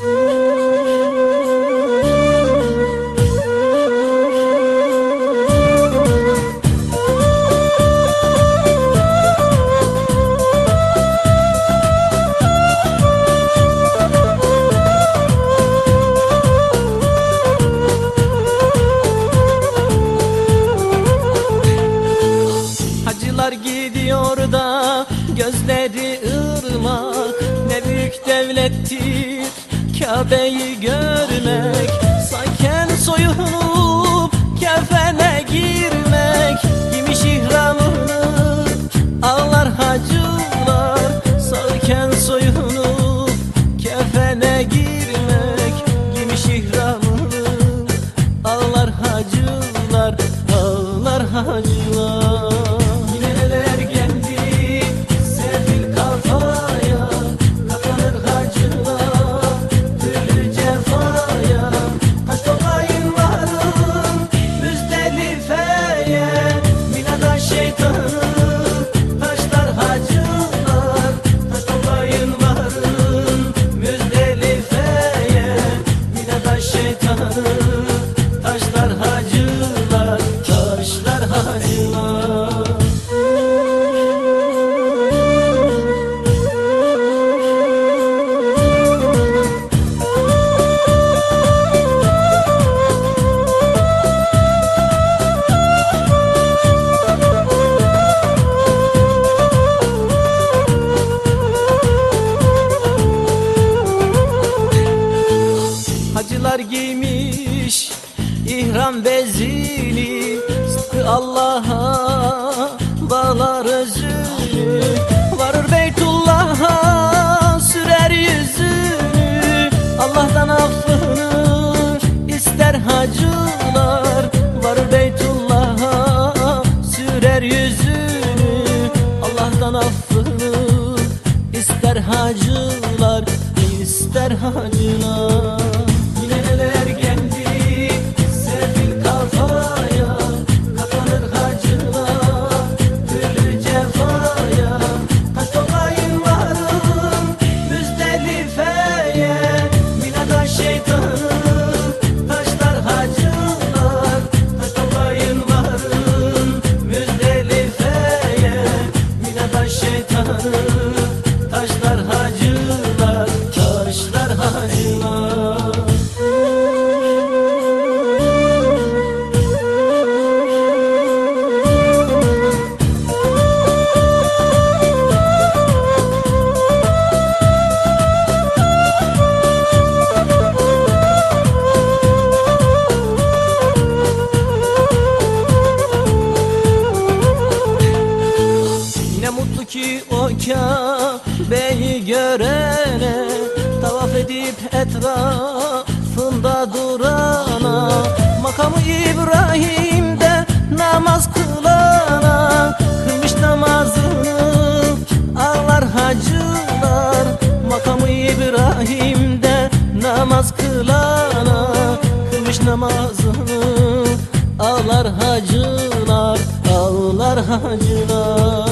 Hacılar Kabe'yi görmek Sayken soyunup kefene girmek. Giymiş ihramını ağlar hacılar Sayken soyunup kefene girmek. Giymiş ihramını ağlar hacılar Ağlar hacılar another bezini Allah'a bağlar özünü Varır Beytullah'a sürer yüzünü. Allah'tan affını ister hacılar Varır Beytullah'a sürer yüzünü. Allah'tan affını ister hacılar ister hacılar Kabe'yi görene Tavaf edip etrafında durana Makamı İbrahim'de namaz kılana Kılmış namazını ağlar hacılar Makamı İbrahim'de namaz kılana Kılmış namazını ağlar hacılar Ağlar hacılar